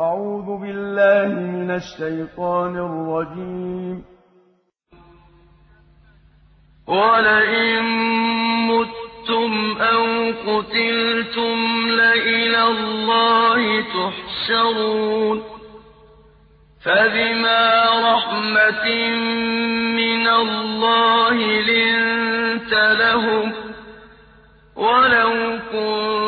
أعوذ بالله من الشيطان الرجيم. ولئن متم أو قتلتم لإلى الله تحشرون فبما رحمة من الله لنت لهم ولو كنت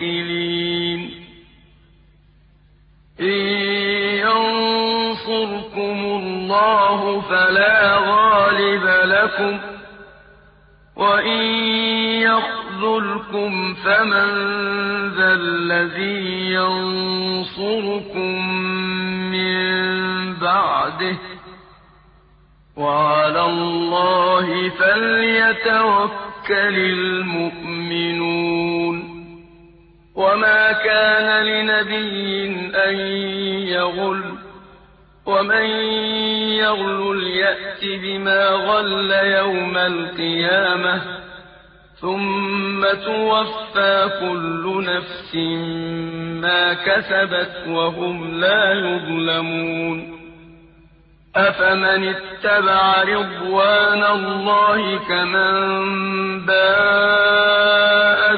المتوكلين إن ينصركم الله فلا غالب لكم وإن يخذلكم فمن ذا الذي ينصركم من بعده وعلى الله فليتوكل المؤمنون كان لنبي أن يغل ومن يغل يأت بما غل يوم القيامة ثم توفى كل نفس ما كسبت وهم لا يظلمون. أفمن اتبع رضوان الله كمن باء